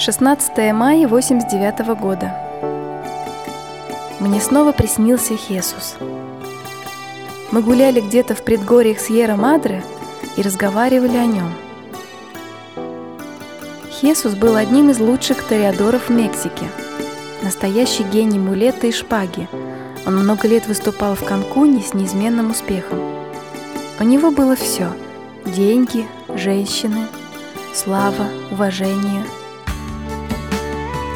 16 мая 89 года. Мне снова приснился Хесус. Мы гуляли где-то в предгорьях Сьерра-Мадре и разговаривали о нем. Хесус был одним из лучших ториадоров в Мексике. Настоящий гений мулета и шпаги. Он много лет выступал в Канкуне с неизменным успехом. У него было все – деньги, женщины, слава, уважение –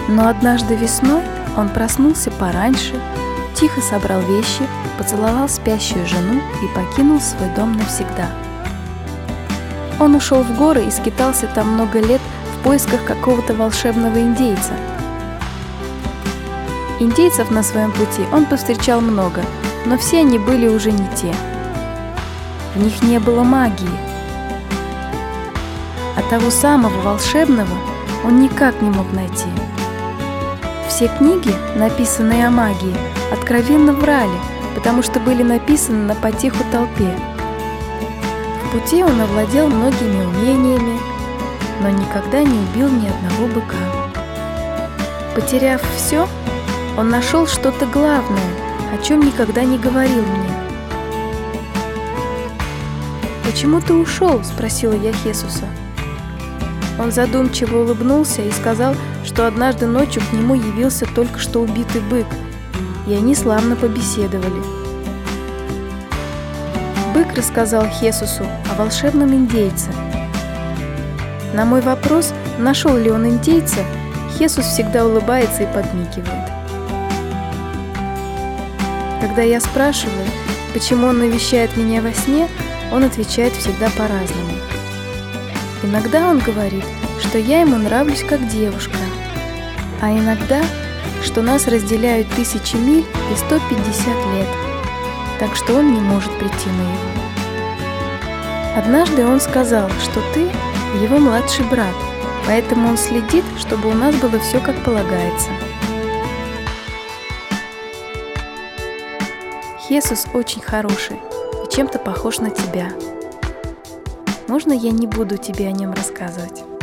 но однажды весной он проснулся пораньше, тихо собрал вещи, поцеловал спящую жену и покинул свой дом навсегда. Он ушел в горы и скитался там много лет в поисках какого-то волшебного индейца. Индейцев на своем пути он повстречал много, но все они были уже не те. В них не было магии. А того самого волшебного он никак не мог найти. Все книги, написанные о магии, откровенно врали, потому что были написаны на потеху толпе. В пути он овладел многими умениями, но никогда не убил ни одного быка. Потеряв все, он нашел что-то главное, о чем никогда не говорил мне. «Почему ты ушел?» – спросила я Хесуса. Он задумчиво улыбнулся и сказал, что однажды ночью к нему явился только что убитый бык, и они славно побеседовали. Бык рассказал Хесусу о волшебном индейце. На мой вопрос, нашел ли он индейца, Хесус всегда улыбается и подмигивает. Когда я спрашиваю, почему он навещает меня во сне, он отвечает всегда по-разному. Иногда он говорит, что я ему нравлюсь как девушка, а иногда, что нас разделяют тысячи миль и 150 лет, так что он не может прийти на его. Однажды он сказал, что ты его младший брат, поэтому он следит, чтобы у нас было все как полагается. Хесус очень хороший и чем-то похож на тебя. Можно я не буду тебе о нем рассказывать?